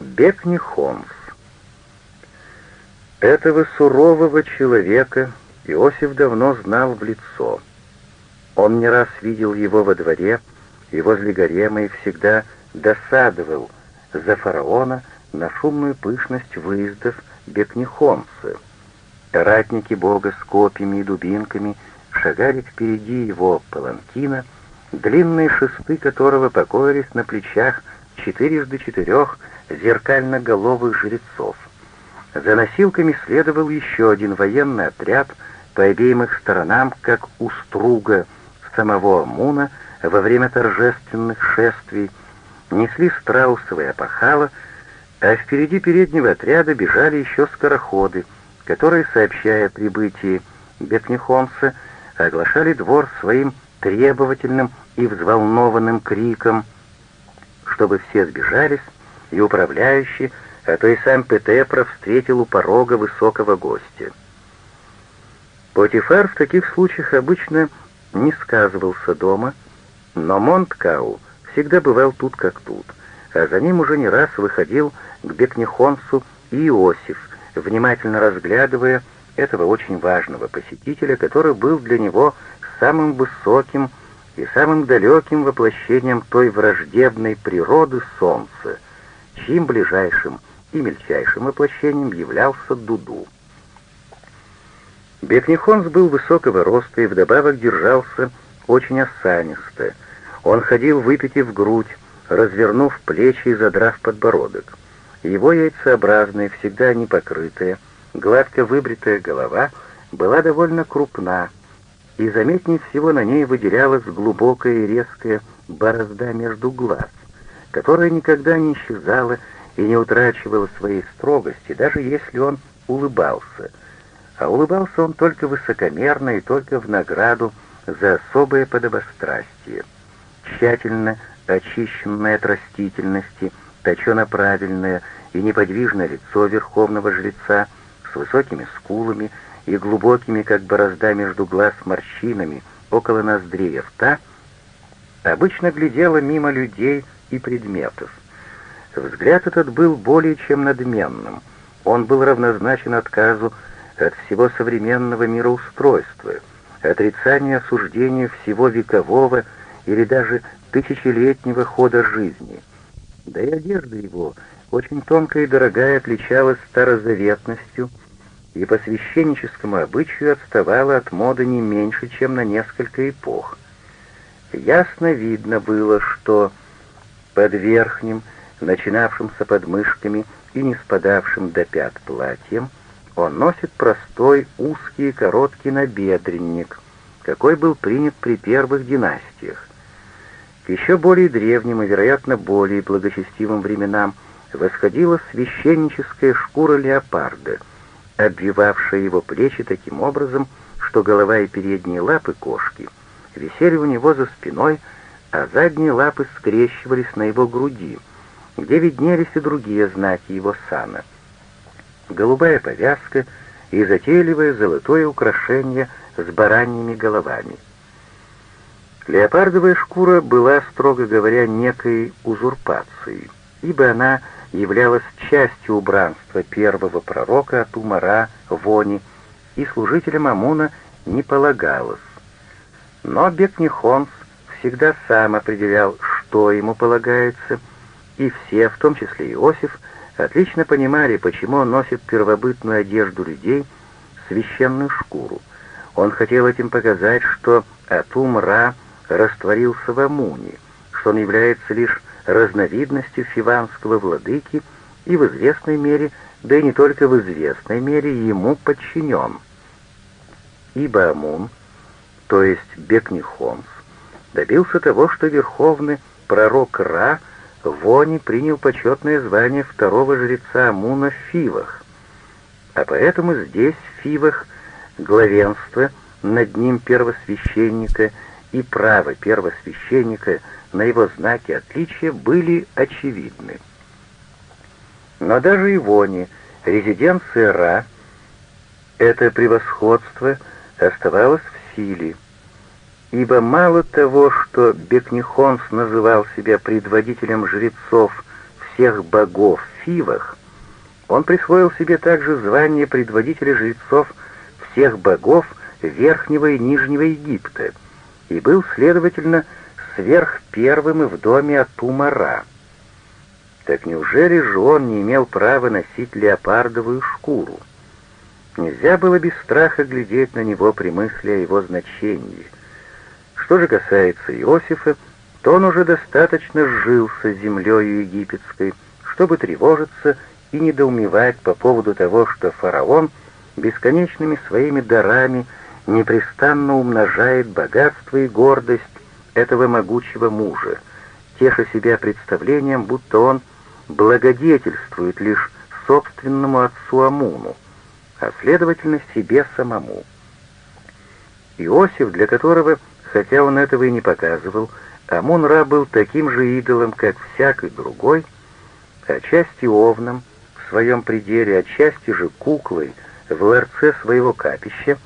Бекни Холмс. Этого сурового человека Иосиф давно знал в лицо. Он не раз видел его во дворе и возле гарема и всегда досадовал за фараона на шумную пышность выездов Бекнихомса. Ратники бога с копьями и дубинками шагали впереди его паланкина, длинные шесты которого покоились на плечах четырежды четырех зеркально-головых жрецов. За носилками следовал еще один военный отряд по обеим их сторонам, как у струга самого Амуна во время торжественных шествий, несли страусовые опахала, а впереди переднего отряда бежали еще скороходы, которые, сообщая о прибытии Бекнихомса, оглашали двор своим требовательным и взволнованным криком, чтобы все сбежались, и управляющий, а то и сам Петепра встретил у порога высокого гостя. Потифар в таких случаях обычно не сказывался дома, но Монткау всегда бывал тут как тут, а за ним уже не раз выходил к Бекнехонсу и Иосиф, внимательно разглядывая этого очень важного посетителя, который был для него самым высоким и самым далеким воплощением той враждебной природы солнца, чьим ближайшим и мельчайшим воплощением являлся Дуду. Бекнихонс был высокого роста и вдобавок держался очень осанисто. Он ходил, выпитив грудь, развернув плечи и задрав подбородок. Его яйцеобразная, всегда непокрытая, гладко выбритая голова была довольно крупна, и заметнее всего на ней выделялась глубокая и резкая борозда между глаз, которая никогда не исчезала и не утрачивала своей строгости, даже если он улыбался. А улыбался он только высокомерно и только в награду за особое подобострастие. Тщательно очищенное от растительности, точено-правильное и неподвижное лицо верховного жреца с высокими скулами и глубокими, как борозда между глаз, морщинами около ноздрей рта, обычно глядело мимо людей и предметов. Взгляд этот был более чем надменным. Он был равнозначен отказу от всего современного мироустройства, отрицанию осуждению всего векового или даже тысячелетнего хода жизни. Да и одежда его, очень тонкая и дорогая, отличалась старозаветностью и по священническому обычаю отставала от моды не меньше, чем на несколько эпох. Ясно видно было, что под верхним, начинавшимся под мышками и не спадавшим до пят платьем, он носит простой узкий короткий набедренник, какой был принят при первых династиях. К еще более древним и, вероятно, более благочестивым временам восходила священническая шкура леопарда, обвивавшая его плечи таким образом, что голова и передние лапы кошки висели у него за спиной, а задние лапы скрещивались на его груди, где виднелись и другие знаки его сана. Голубая повязка и затейливое золотое украшение с бараньими головами. Леопардовая шкура была, строго говоря, некой узурпацией, ибо она являлась частью убранства первого пророка от Умара, Вони, и служителям Амуна не полагалось. Но Бекнихонс всегда сам определял, что ему полагается, и все, в том числе Иосиф, отлично понимали, почему он носит первобытную одежду людей, священную шкуру. Он хотел этим показать, что Атум-Ра растворился в Амуне, что он является лишь разновидностью фиванского владыки и в известной мере, да и не только в известной мере, ему подчинен. Ибо Амун, то есть Бекнихомс, добился того, что верховный пророк Ра Вони принял почетное звание второго жреца Амуна в Фивах, а поэтому здесь, в Фивах, главенство над ним первосвященника и право первосвященника на его знаки отличия были очевидны. Но даже и Вони, резиденция Ра, это превосходство оставалось в силе, ибо мало того, что Бекнихонс называл себя предводителем жрецов всех богов Фивах, он присвоил себе также звание предводителя жрецов всех богов Верхнего и Нижнего Египта и был, следовательно, сверх первым и в доме Атумара. Так неужели же он не имел права носить леопардовую шкуру? Нельзя было без страха глядеть на него при мысли о его значении. Что же касается Иосифа, то он уже достаточно сжился с землею египетской, чтобы тревожиться и недоумевать по поводу того, что фараон бесконечными своими дарами непрестанно умножает богатство и гордость этого могучего мужа, теша себя представлением, будто он благодетельствует лишь собственному отцу Амуну, а следовательно себе самому. Иосиф, для которого, хотя он этого и не показывал, Амун-Ра был таким же идолом, как всякий другой, отчасти овном в своем пределе, отчасти же куклой в ларце своего капища,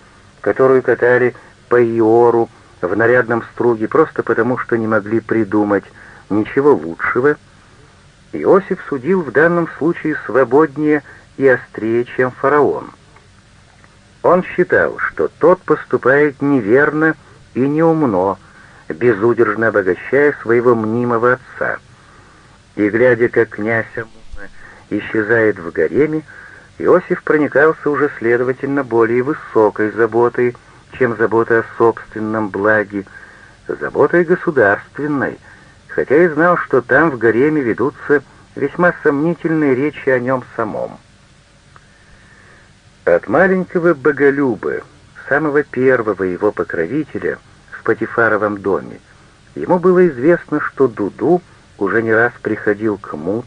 которую катали по Иору в нарядном струге просто потому, что не могли придумать ничего лучшего, Иосиф судил в данном случае свободнее и острее, чем фараон. Он считал, что тот поступает неверно и неумно, безудержно обогащая своего мнимого отца. И глядя, как князь Амуна исчезает в гареме, Иосиф проникался уже, следовательно, более высокой заботой, чем забота о собственном благе, заботой государственной, хотя и знал, что там в гареме ведутся весьма сомнительные речи о нем самом. От маленького боголюба, самого первого его покровителя в Патифаровом доме, ему было известно, что Дуду уже не раз приходил к Мут,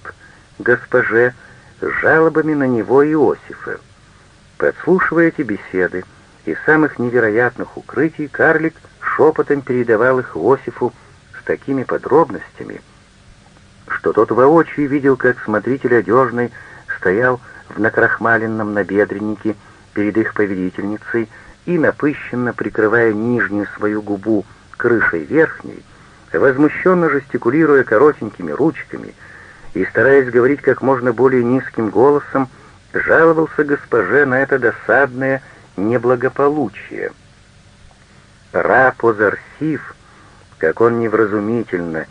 госпоже, жалобами на него Иосифа. Подслушивая эти беседы, из самых невероятных укрытий карлик шепотом передавал их Иосифу с такими подробностями, что тот воочию видел, как смотритель одежный стоял в накрахмаленном набедреннике перед их повелительницей и, напыщенно прикрывая нижнюю свою губу крышей верхней, возмущенно жестикулируя коротенькими ручками и, стараясь говорить как можно более низким голосом, жаловался госпоже на это досадное неблагополучие. Рапозарсив, как он невразумительно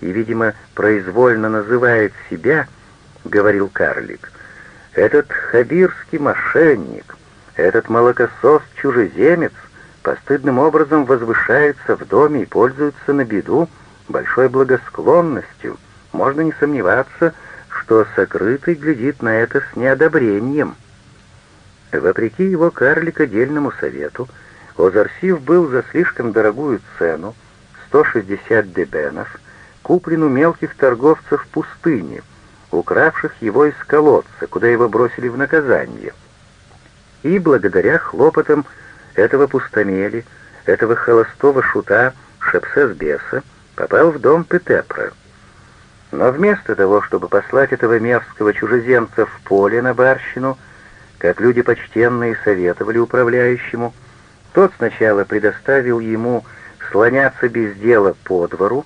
и, видимо, произвольно называет себя, — говорил карлик, — этот хабирский мошенник, этот молокосос-чужеземец постыдным образом возвышается в доме и пользуется на беду большой благосклонностью. Можно не сомневаться, что сокрытый глядит на это с неодобрением. Вопреки его карликодельному совету, Озарсив был за слишком дорогую цену, 160 дебенов, куплен у мелких торговцев в пустыне, укравших его из колодца, куда его бросили в наказание. И благодаря хлопотам этого пустомели, этого холостого шута Шепсес-беса, попал в дом Петепра. Но вместо того, чтобы послать этого мерзкого чужеземца в поле на барщину, как люди почтенные советовали управляющему, тот сначала предоставил ему слоняться без дела по двору,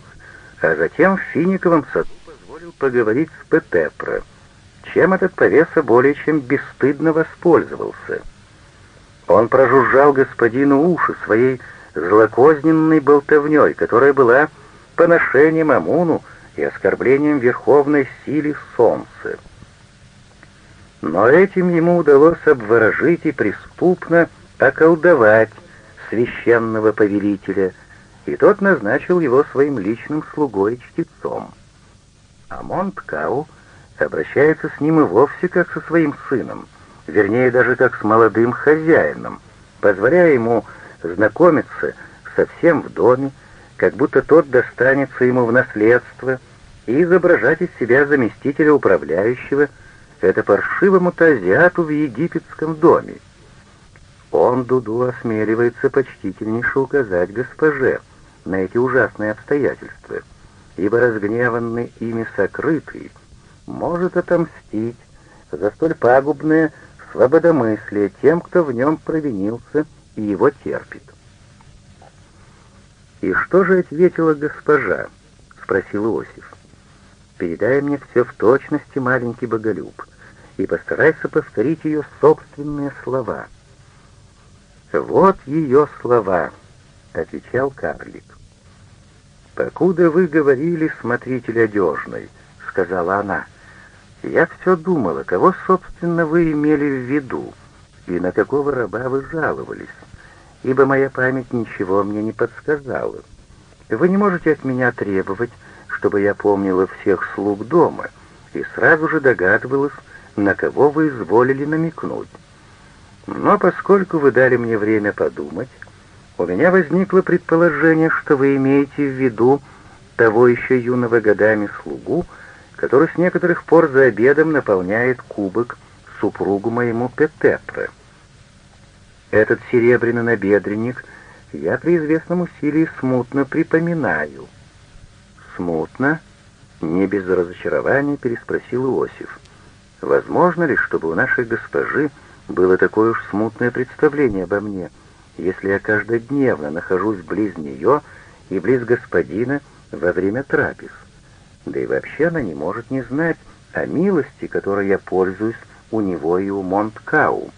а затем в финиковом саду позволил поговорить с Петепро, чем этот повеса более чем бесстыдно воспользовался. Он прожужжал господину уши своей злокозненной болтовней, которая была поношением Амуну и оскорблением верховной силе солнца. Но этим ему удалось обворожить и преступно околдовать священного повелителя, и тот назначил его своим личным слугой и чтецом. А Монткау обращается с ним и вовсе как со своим сыном, вернее даже как с молодым хозяином, позволяя ему знакомиться со всем в доме, как будто тот достанется ему в наследство, и изображать из себя заместителя управляющего, это паршивому-то азиату в египетском доме. Он, Дуду, осмеливается почтительнейше указать госпоже на эти ужасные обстоятельства, ибо разгневанный ими сокрытый может отомстить за столь пагубное свободомыслие тем, кто в нем провинился и его терпит. «И что же ответила госпожа?» — спросил Иосиф. Передай мне все в точности, маленький боголюб, и постарайся повторить ее собственные слова». «Вот ее слова», — отвечал карлик. «Покуда вы говорили, смотритель одежный», — сказала она, — «я все думала, кого, собственно, вы имели в виду, и на какого раба вы жаловались, ибо моя память ничего мне не подсказала. Вы не можете от меня требовать, чтобы я помнила всех слуг дома, и сразу же догадывалась, на кого вы изволили намекнуть. Но поскольку вы дали мне время подумать, у меня возникло предположение, что вы имеете в виду того еще юного годами слугу, который с некоторых пор за обедом наполняет кубок супругу моему Петепре. Этот серебряный набедренник я при известном усилии смутно припоминаю. Смутно? Не без разочарования переспросил Иосиф. Возможно ли, чтобы у нашей госпожи было такое уж смутное представление обо мне — если я каждодневно нахожусь близ нее и близ господина во время трапез. Да и вообще она не может не знать о милости, которой я пользуюсь у него и у Монткау.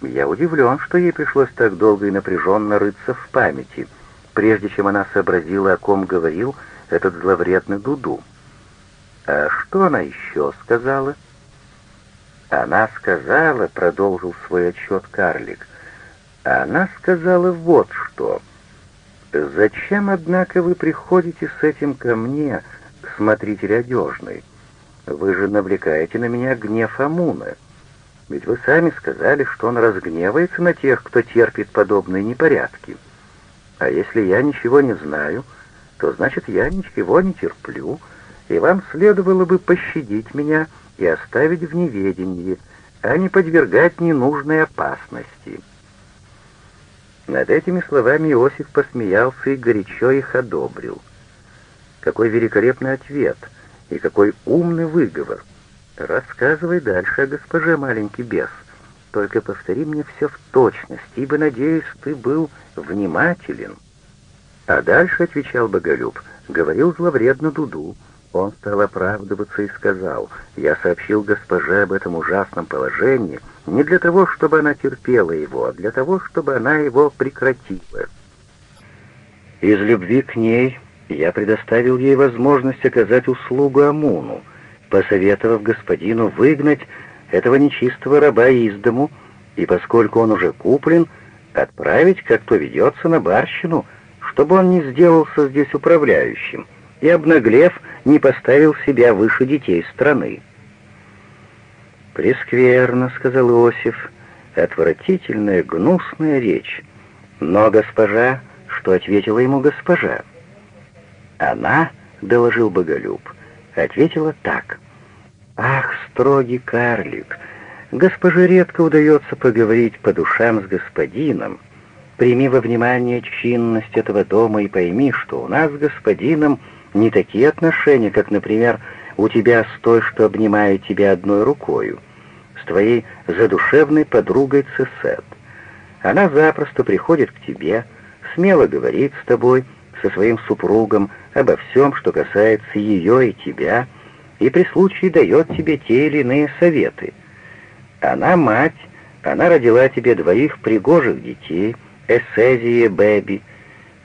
Я удивлен, что ей пришлось так долго и напряженно рыться в памяти, прежде чем она сообразила, о ком говорил этот зловредный Дуду. «А что она еще сказала?» «Она сказала», — продолжил свой отчет карлик, — она сказала вот что. «Зачем, однако, вы приходите с этим ко мне, к смотрителю одежной? Вы же навлекаете на меня гнев Амуна. Ведь вы сами сказали, что он разгневается на тех, кто терпит подобные непорядки. А если я ничего не знаю, то значит я ничего не терплю, и вам следовало бы пощадить меня и оставить в неведении, а не подвергать ненужной опасности». Над этими словами Иосиф посмеялся и горячо их одобрил. Какой великолепный ответ и какой умный выговор. Рассказывай дальше о госпоже маленький бес. Только повтори мне все в точности, ибо, надеюсь, ты был внимателен. А дальше, — отвечал Боголюб, — говорил зловредно Дуду, — он стал оправдываться и сказал, «Я сообщил госпоже об этом ужасном положении не для того, чтобы она терпела его, а для того, чтобы она его прекратила». Из любви к ней я предоставил ей возможность оказать услугу Амуну, посоветовав господину выгнать этого нечистого раба из дому, и поскольку он уже куплен, отправить, как то ведется, на барщину, чтобы он не сделался здесь управляющим — и, обнаглев, не поставил себя выше детей страны. «Прескверно», — сказал Иосиф, — «отвратительная, гнусная речь. Но госпожа...» — что ответила ему госпожа? «Она», — доложил Боголюб, — ответила так. «Ах, строгий карлик, госпоже редко удается поговорить по душам с господином. Прими во внимание чинность этого дома и пойми, что у нас с господином не такие отношения, как, например, у тебя с той, что обнимает тебя одной рукою, с твоей задушевной подругой Цесет. Она запросто приходит к тебе, смело говорит с тобой, со своим супругом, обо всем, что касается ее и тебя, и при случае дает тебе те или иные советы. Она мать, она родила тебе двоих пригожих детей, Эссезии Бэби,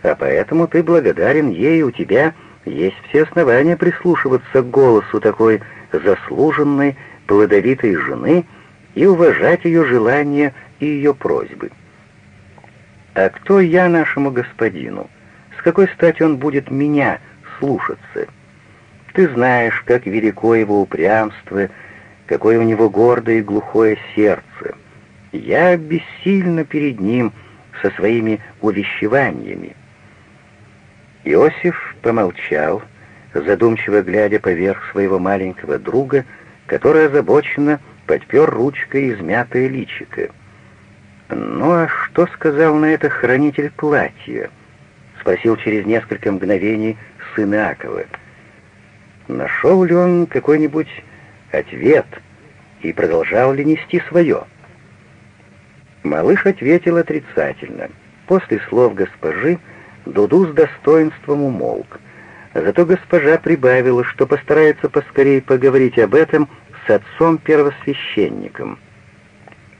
а поэтому ты благодарен ей, у тебя есть все основания прислушиваться к голосу такой заслуженной, плодовитой жены и уважать ее желания и ее просьбы. А кто я нашему господину? С какой стати он будет меня слушаться? Ты знаешь, как велико его упрямство, какое у него гордое и глухое сердце. Я бессильно перед ним со своими увещеваниями. Иосиф помолчал, задумчиво глядя поверх своего маленького друга, который озабоченно подпер ручкой измятое личико. «Ну а что сказал на это хранитель платья?» — спросил через несколько мгновений сын Иакова. Нашел ли он какой-нибудь ответ и продолжал ли нести свое? Малыш ответил отрицательно. После слов госпожи Дуду с достоинством умолк, Зато госпожа прибавила, что постарается поскорее поговорить об этом с отцом-первосвященником.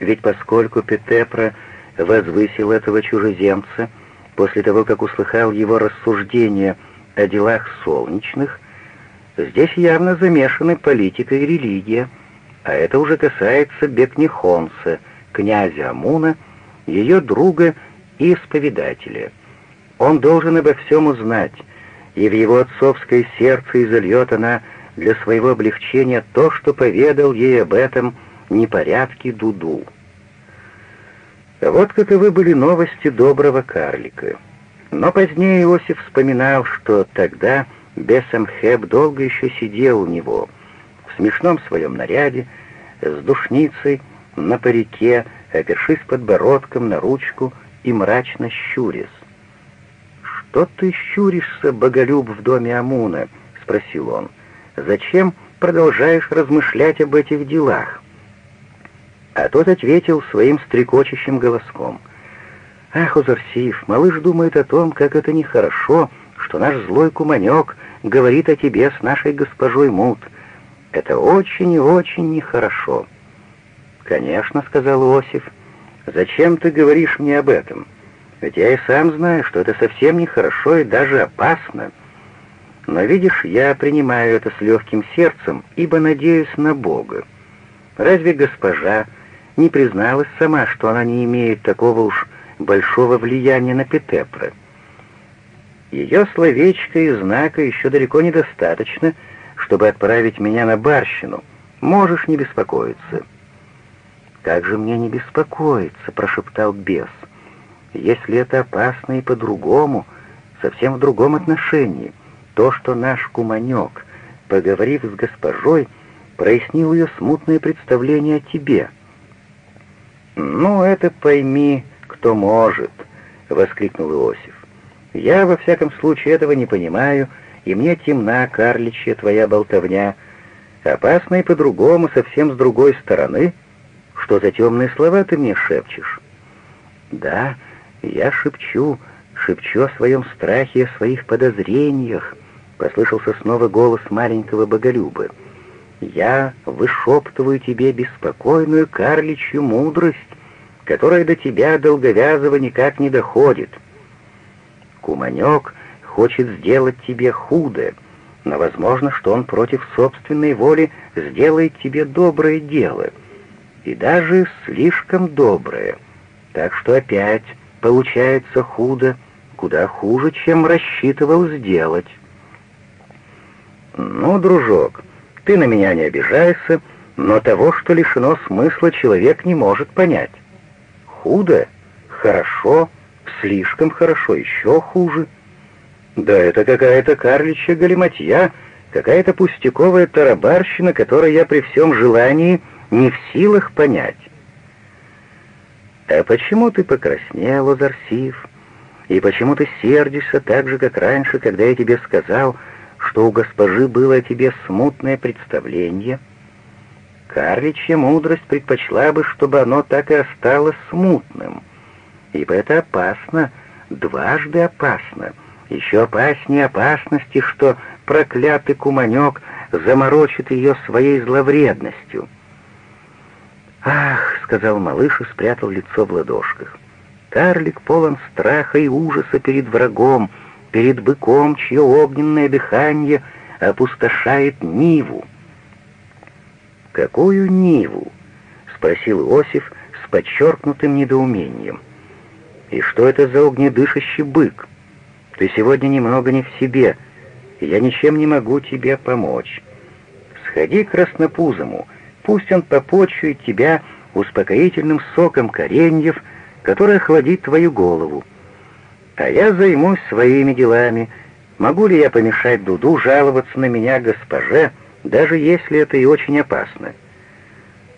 Ведь поскольку Петепра возвысил этого чужеземца после того, как услыхал его рассуждения о делах солнечных, здесь явно замешаны политика и религия, а это уже касается Бекнихонса, князя Амуна, ее друга и исповедателя. Он должен обо всем узнать, и в его отцовское сердце изольет она для своего облегчения то, что поведал ей об этом непорядке Дуду. Вот каковы были новости доброго карлика. Но позднее Иосиф вспоминал, что тогда Бесамхеб долго еще сидел у него, в смешном своем наряде, с душницей, на парике, опершись подбородком на ручку и мрачно щурясь. «Что ты щуришься, боголюб, в доме Амуна?» — спросил он. «Зачем продолжаешь размышлять об этих делах?» А тот ответил своим стрекочущим голоском. «Ах, Озарсиев, малыш думает о том, как это нехорошо, что наш злой куманек говорит о тебе с нашей госпожой Мут. Это очень и очень нехорошо». «Конечно», — сказал Иосиф. «Зачем ты говоришь мне об этом? Ведь я и сам знаю, что это совсем нехорошо и даже опасно. Но видишь, я принимаю это с легким сердцем, ибо надеюсь на Бога. Разве госпожа не призналась сама, что она не имеет такого уж большого влияния на Петепра? Ее словечко и знака еще далеко недостаточно, чтобы отправить меня на барщину. Можешь не беспокоиться». «Как же мне не беспокоиться?» — прошептал бес. «Если это опасно и по-другому, совсем в другом отношении, то, что наш куманек, поговорив с госпожой, прояснил ее смутное представление о тебе». «Ну, это пойми, кто может», — воскликнул Иосиф. «Я, во всяком случае, этого не понимаю, и мне темна, карличья твоя болтовня. Опасно и по-другому, совсем с другой стороны, что за темные слова ты мне шепчешь?» «Да, я шепчу, шепчу о своем страхе, о своих подозрениях», — послышался снова голос маленького боголюба. «Я вышептываю тебе беспокойную карличью мудрость, которая до тебя, долговязого, никак не доходит. Куманек хочет сделать тебе худо, но возможно, что он против собственной воли сделает тебе доброе дело» и даже слишком доброе. Так что опять получается худо, куда хуже, чем рассчитывал сделать. «Ну, дружок, ты на меня не обижайся, но того, что лишено смысла, человек не может понять. Худо? Хорошо? Слишком хорошо? Еще хуже?» «Да это какая-то карличья галиматья, какая-то пустяковая тарабарщина, которой я при всем желании не в силах понять. «А почему ты покраснел, Озарсив? И почему ты сердишься так же, как раньше, когда я тебе сказал, что у госпожи было о тебе смутное представление?» Карличья мудрость предпочла бы, чтобы оно так и осталось смутным, ибо это опасно, дважды опасно, еще опаснее опасности, что проклятый куманек заморочит ее своей зловредностью. «Ах!» — сказал малыш и спрятал лицо в ладошках. Карлик полон страха и ужаса перед врагом, перед быком, чье огненное дыхание опустошает Ниву. «Какую Ниву?» — спросил Иосиф с подчеркнутым недоумением. «И что это за огнедышащий бык? Ты сегодня немного не в себе, я ничем не могу тебе помочь. Сходи к краснопузому, Пусть он попочует тебя успокоительным соком кореньев, который охладит твою голову. А я займусь своими делами. Могу ли я помешать Дуду жаловаться на меня госпоже, даже если это и очень опасно?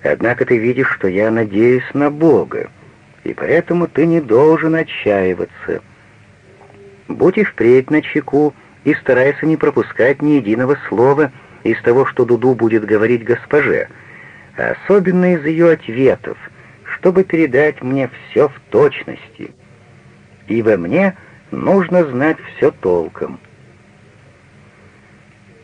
Однако ты видишь, что я надеюсь на Бога, и поэтому ты не должен отчаиваться. Будь и впредь на чеку и старайся не пропускать ни единого слова из того, что Дуду будет говорить госпоже, — особенно из ее ответов, чтобы передать мне все в точности. Ибо мне нужно знать все толком.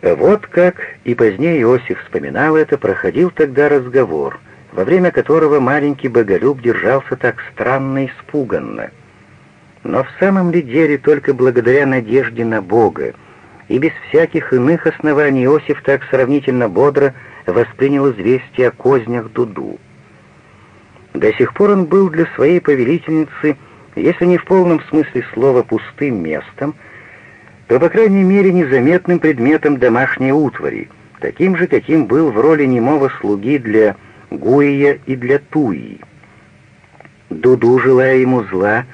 Вот как и позднее Иосиф вспоминал это, проходил тогда разговор, во время которого маленький боголюб держался так странно и испуганно. Но в самом ли деле только благодаря надежде на Бога и без всяких иных оснований Иосиф так сравнительно бодро воспринял известие о кознях Дуду. До сих пор он был для своей повелительницы, если не в полном смысле слова пустым местом, то, по крайней мере, незаметным предметом домашней утвари, таким же, каким был в роли немого слуги для Гуия и для Туи. Дуду, желая ему зла,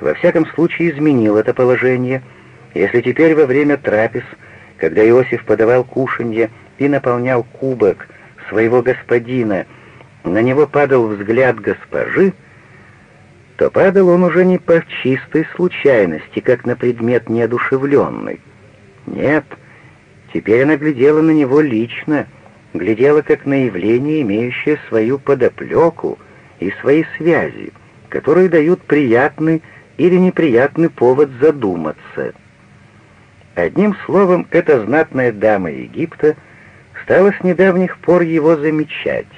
во всяком случае изменил это положение, если теперь во время трапез, когда Иосиф подавал кушанье и наполнял кубок своего господина, на него падал взгляд госпожи, то падал он уже не по чистой случайности, как на предмет неодушевленный. Нет, теперь она глядела на него лично, глядела как на явление, имеющее свою подоплеку и свои связи, которые дают приятный или неприятный повод задуматься. Одним словом, эта знатная дама Египта стала с недавних пор его замечать.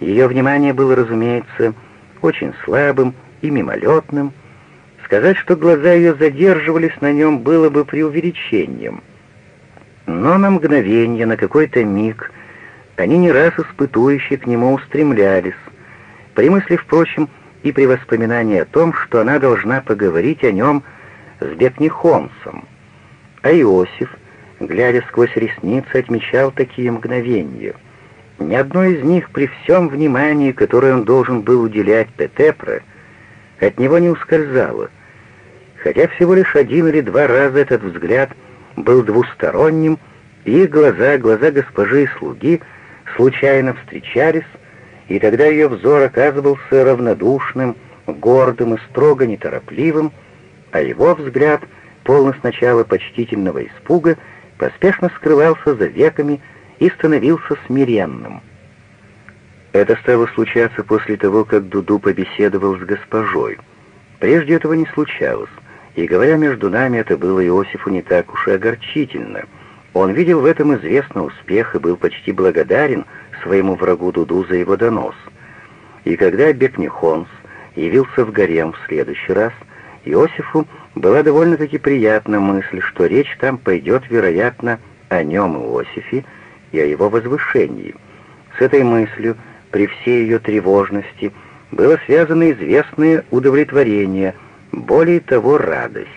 Ее внимание было, разумеется, очень слабым и мимолетным. Сказать, что глаза ее задерживались на нем, было бы преувеличением. Но на мгновение, на какой-то миг, они не раз испытующе к нему устремлялись, при мысли, впрочем, и при воспоминании о том, что она должна поговорить о нем с Бекнихомсом. А Иосиф, глядя сквозь ресницы, отмечал такие мгновения. Ни одно из них при всем внимании, которое он должен был уделять Петепре, от него не ускользало, хотя всего лишь один или два раза этот взгляд был двусторонним, и их глаза, глаза госпожи и слуги случайно встречались, и тогда ее взор оказывался равнодушным, гордым и строго неторопливым, а его взгляд, полный сначала почтительного испуга, поспешно скрывался за веками и становился смиренным. Это стало случаться после того, как Дуду побеседовал с госпожой. Прежде этого не случалось, и, говоря между нами, это было Иосифу не так уж и огорчительно. Он видел в этом известный успех и был почти благодарен своему врагу Дуду за его донос. И когда Бекнихонс явился в гарем в следующий раз, Иосифу была довольно-таки приятна мысль, что речь там пойдет, вероятно, о нем, Иосифе, и о его возвышении. С этой мыслью, при всей ее тревожности, было связано известное удовлетворение, более того, радость.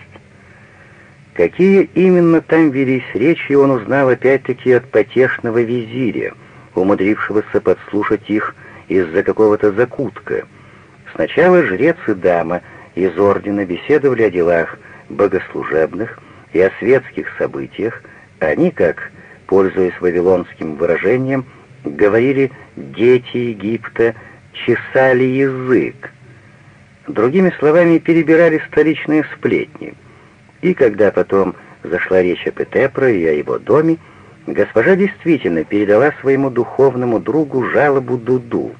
Какие именно там велись речи, он узнал опять-таки от потешного визиря — умудрившегося подслушать их из-за какого-то закутка. Сначала жрец и дама из ордена беседовали о делах богослужебных и о светских событиях, они, как, пользуясь вавилонским выражением, говорили «дети Египта чесали язык». Другими словами, перебирали столичные сплетни. И когда потом зашла речь о Петепро и о его доме, Госпожа действительно передала своему духовному другу жалобу Дуду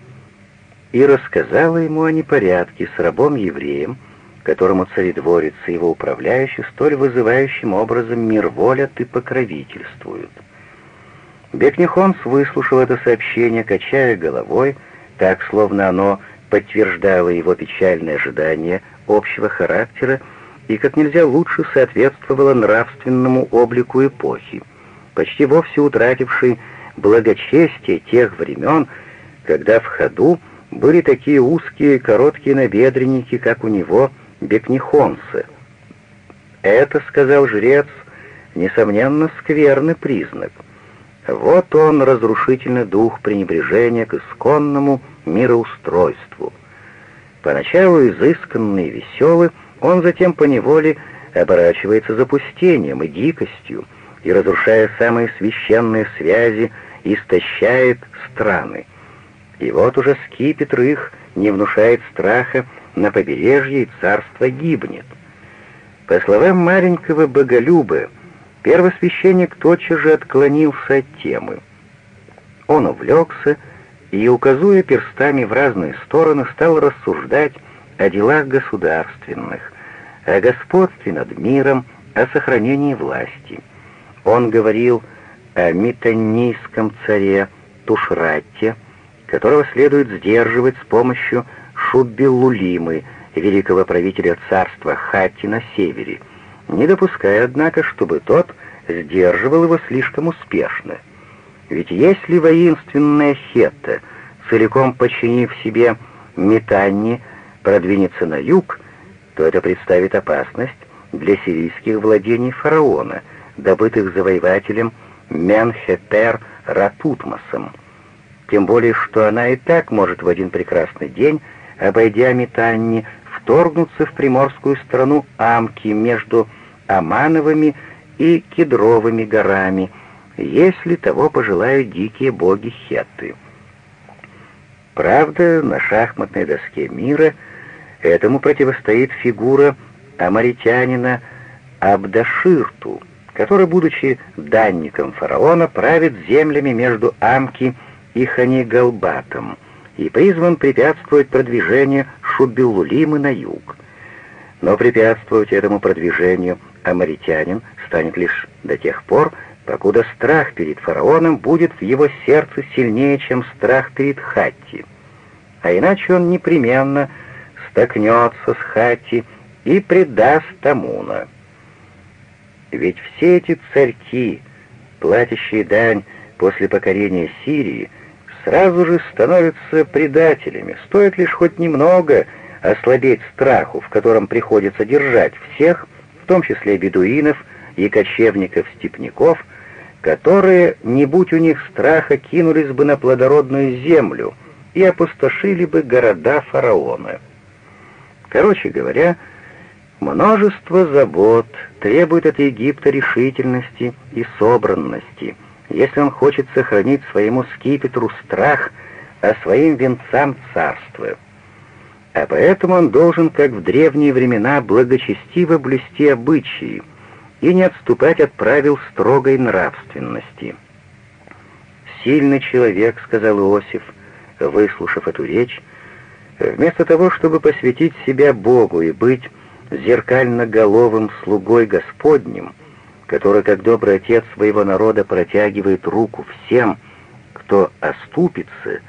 и рассказала ему о непорядке с рабом-евреем, которому царедворец и его управляющий столь вызывающим образом мир волят и покровительствуют. Бекнихонс выслушал это сообщение, качая головой, так, словно оно подтверждало его печальные ожидания общего характера и как нельзя лучше соответствовало нравственному облику эпохи почти вовсе утративший благочестие тех времен, когда в ходу были такие узкие короткие набедренники, как у него бекнихонцы. Это, сказал жрец, несомненно, скверный признак. Вот он, разрушительный дух пренебрежения к исконному мироустройству. Поначалу изысканный и веселый, он затем поневоле оборачивается запустением и дикостью, и, разрушая самые священные связи, истощает страны. И вот уже скипетр их не внушает страха, на побережье и царство гибнет. По словам маленького боголюба, первосвященник тотчас же отклонился от темы. Он увлекся и, указуя перстами в разные стороны, стал рассуждать о делах государственных, о господстве над миром, о сохранении власти — он говорил о митанийском царе Тушратте, которого следует сдерживать с помощью Шуббилулимы, великого правителя царства Хатти на севере, не допуская, однако, чтобы тот сдерживал его слишком успешно. Ведь если воинственная Хетта, целиком подчинив себе Метанни, продвинется на юг, то это представит опасность для сирийских владений фараона, добытых завоевателем Менхетер Ратутмосом. Тем более, что она и так может в один прекрасный день, обойдя Метанни, вторгнуться в приморскую страну Амки между Амановыми и Кедровыми горами, если того пожелают дикие боги Хетты. Правда, на шахматной доске мира этому противостоит фигура амаритянина Абдаширту, который, будучи данником фараона, правит землями между Амки и Ханигалбатом и призван препятствовать продвижению Шубилулимы на юг. Но препятствовать этому продвижению амаритянин станет лишь до тех пор, покуда страх перед фараоном будет в его сердце сильнее, чем страх перед Хатти. А иначе он непременно столкнется с Хатти и предаст Тамуна. Ведь все эти царьки, платящие дань после покорения Сирии, сразу же становятся предателями. Стоит лишь хоть немного ослабеть страху, в котором приходится держать всех, в том числе бедуинов и кочевников-степняков, которые, не будь у них страха, кинулись бы на плодородную землю и опустошили бы города фараона. Короче говоря, множество забот требует от Египта решительности и собранности — если он хочет сохранить своему скипетру страх, а своим венцам царство. А поэтому он должен, как в древние времена, благочестиво блюсти обычаи и не отступать от правил строгой нравственности. «Сильный человек», — сказал Иосиф, выслушав эту речь, вместо того, чтобы посвятить себя Богу и быть зеркально-головым слугой Господним, — который, как добрый отец своего народа, протягивает руку всем, кто оступится,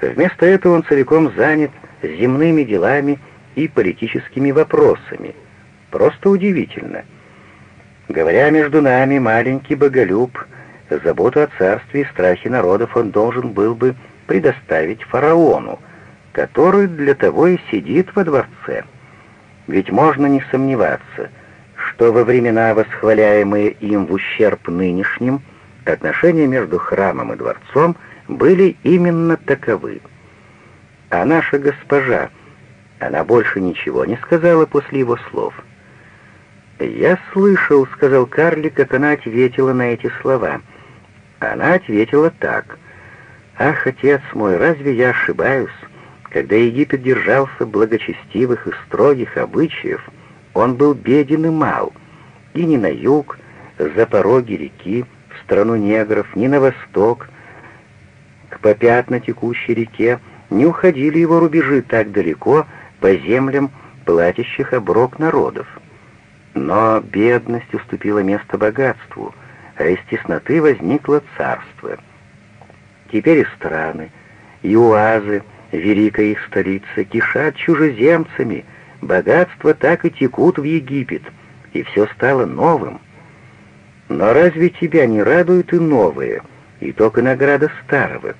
вместо этого он целиком занят земными делами и политическими вопросами. Просто удивительно. Говоря между нами, маленький боголюб, заботу о царстве и страхе народов он должен был бы предоставить фараону, который для того и сидит во дворце. Ведь можно не сомневаться — что во времена, восхваляемые им в ущерб нынешним, отношения между храмом и дворцом были именно таковы. А наша госпожа, она больше ничего не сказала после его слов. «Я слышал», — сказал Карли, как она ответила на эти слова. Она ответила так. «Ах, отец мой, разве я ошибаюсь? Когда Египет держался благочестивых и строгих обычаев, он был беден и мал, и ни на юг, за пороги реки, в страну негров, ни на восток, к попятно текущей реке, не уходили его рубежи так далеко по землям платящих оброк народов. Но бедность уступила место богатству, а из тесноты возникло царство. Теперь и страны, и уазы, великая их столица, кишат чужеземцами — Богатства так и текут в Египет, и все стало новым. Но разве тебя не радует и новое, и только награда старого?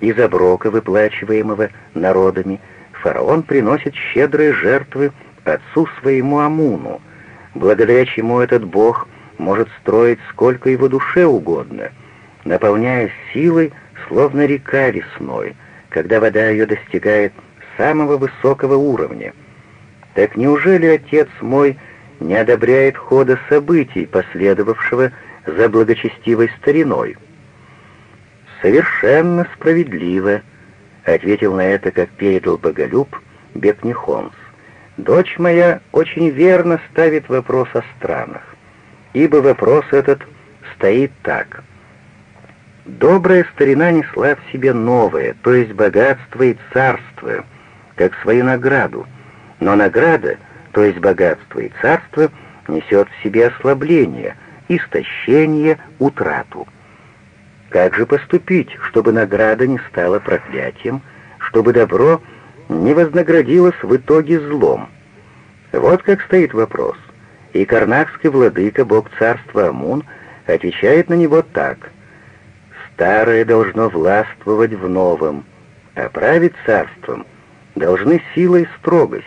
Из оброка, выплачиваемого народами, фараон приносит щедрые жертвы отцу своему Амуну, благодаря чему этот бог может строить сколько его душе угодно, наполняя силой, словно река весной, когда вода ее достигает самого высокого уровня — так неужели отец мой не одобряет хода событий, последовавшего за благочестивой стариной? «Совершенно справедливо», — ответил на это, как передал Боголюб, Бекнихонс. «Дочь моя очень верно ставит вопрос о странах, ибо вопрос этот стоит так. Добрая старина несла в себе новое, то есть богатство и царство, как свою награду, но награда, то есть богатство и царство, несет в себе ослабление, истощение, утрату. Как же поступить, чтобы награда не стала проклятием, чтобы добро не вознаградилось в итоге злом? Вот как стоит вопрос. И карнакский владыка, бог царства Амун, отвечает на него так. «Старое должно властвовать в новом, а править царством должны сила и строгость,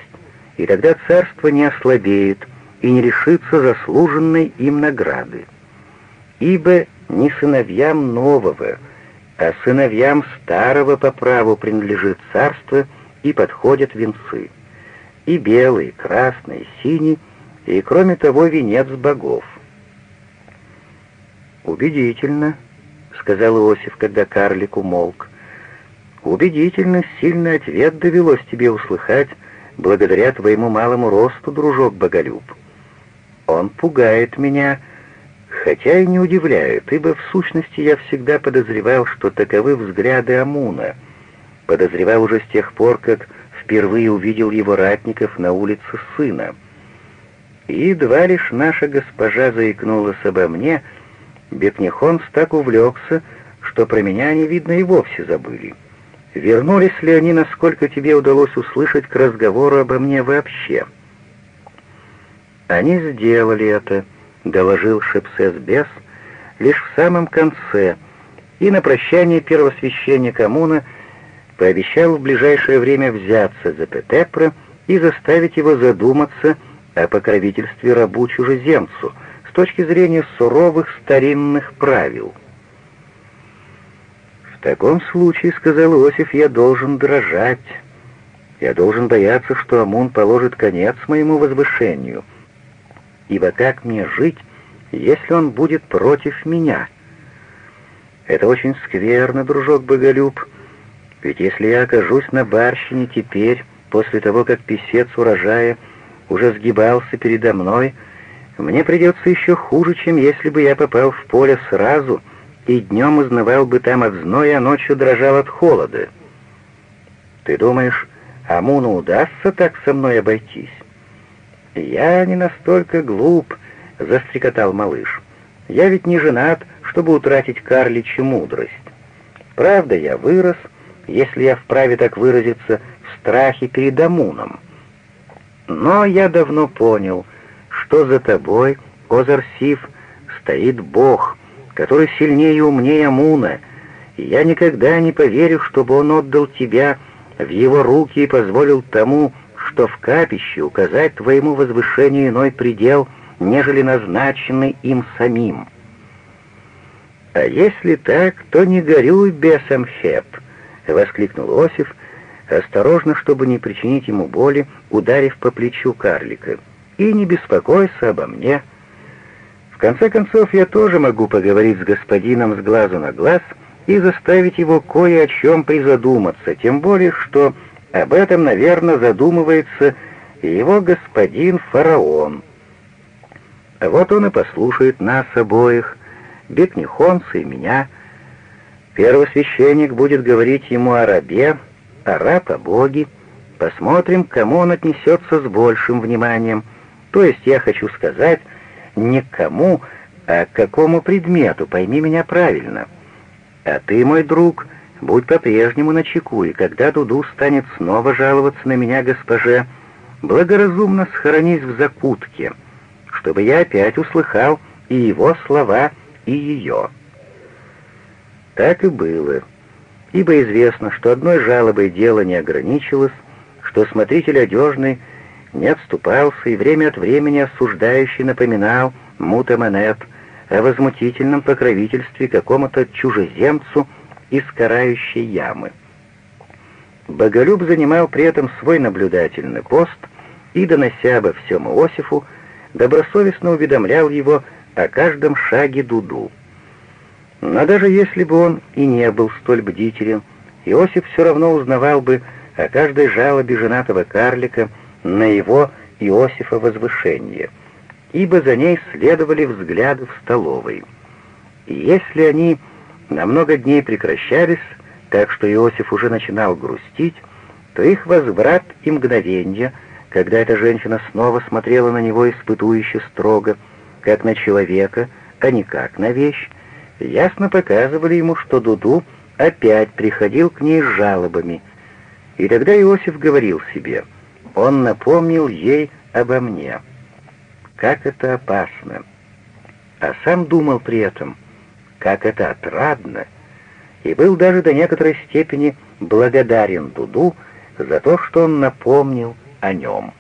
и тогда царство не ослабеет и не лишится заслуженной им награды. Ибо не сыновьям нового, а сыновьям старого по праву принадлежит царство и подходят венцы. И белый, красный, синий, и кроме того венец богов. «Убедительно», — сказал Иосиф, когда карлик умолк. «Убедительно сильный ответ довелось тебе услыхать благодаря твоему малому росту, дружок Боголюб. Он пугает меня, — Хотя и не удивляет, ибо в сущности я всегда подозревал, что таковы взгляды Амуна. Подозревал уже с тех пор, как впервые увидел его ратников на улице сына. И едва лишь наша госпожа заикнулась обо мне, Бекнихонс так увлекся, что про меня они, видно, и вовсе забыли. Вернулись ли они, насколько тебе удалось услышать, к разговору обо мне вообще? Они сделали это, —— доложил Шепсес-бес лишь в самом конце, и на прощание первосвященник Амуна пообещал в ближайшее время взяться за Петепра и заставить его задуматься о покровительстве рабу-чужеземцу с точки зрения суровых старинных правил. «В таком случае, — сказал Иосиф, — я должен дрожать. Я должен бояться, что Амун положит конец моему возвышению — ибо как мне жить, если он будет против меня? Это очень скверно, дружок Боголюб, ведь если я окажусь на барщине теперь, после того, как писец урожая уже сгибался передо мной, мне придется еще хуже, чем если бы я попал в поле сразу и днем изнывал бы там от зноя, а ночью дрожал от холода. Ты думаешь, Амуну удастся так со мной обойтись? «Я не настолько глуп», — застрекотал малыш. «Я ведь не женат, чтобы утратить карличью мудрость. Правда, я вырос, если я вправе так выразиться, в страхе перед Амуном. Но я давно понял, что за тобой, Озарсив, стоит Бог, который сильнее и умнее Амуна, и я никогда не поверю, чтобы он отдал тебя в его руки и позволил тому, что в капище указать твоему возвышению иной предел, нежели назначенный им самим. «А если так, то не горюй, бесом Хеп!» — воскликнул Осиф, осторожно, чтобы не причинить ему боли, ударив по плечу карлика. «И не беспокойся обо мне. В конце концов, я тоже могу поговорить с господином с глазу на глаз и заставить его кое о чем призадуматься, тем более, что об этом, наверное, задумывается его господин фараон. Вот он и послушает нас обоих, Бекнихонца и меня. Первосвященник будет говорить ему о рабе, а раб о Боге. Посмотрим, к кому он отнесется с большим вниманием. То есть я хочу сказать, не к кому, а к какому предмету, пойми меня правильно. А ты, мой друг, Будь по-прежнему начеку, и когда Дуду станет снова жаловаться на меня, госпоже, благоразумно схоронись в закутке, чтобы я опять услыхал и его слова, и ее. Так и было, ибо известно, что одной жалобой дело не ограничилось, что смотритель одежный не отступался и время от времени осуждающий напоминал Мутаманет о возмутительном покровительстве какому-то чужеземцу, из карающей ямы. Боголюб занимал при этом свой наблюдательный пост и, донося обо всем Иосифу, добросовестно уведомлял его о каждом шаге Дуду. Но даже если бы он и не был столь бдителен, Иосиф все равно узнавал бы о каждой жалобе женатого карлика на его Иосифа возвышение, ибо за ней следовали взгляды в столовой. И если они на много дней прекращались, так что Иосиф уже начинал грустить, то их возврат и мгновенье, когда эта женщина снова смотрела на него испытующе строго, как на человека, а не как на вещь, ясно показывали ему, что Дуду опять приходил к ней с жалобами. И тогда Иосиф говорил себе, он напомнил ей обо мне. Как это опасно! А сам думал при этом, как это отрадно, и был даже до некоторой степени благодарен Дуду за то, что он напомнил о нем.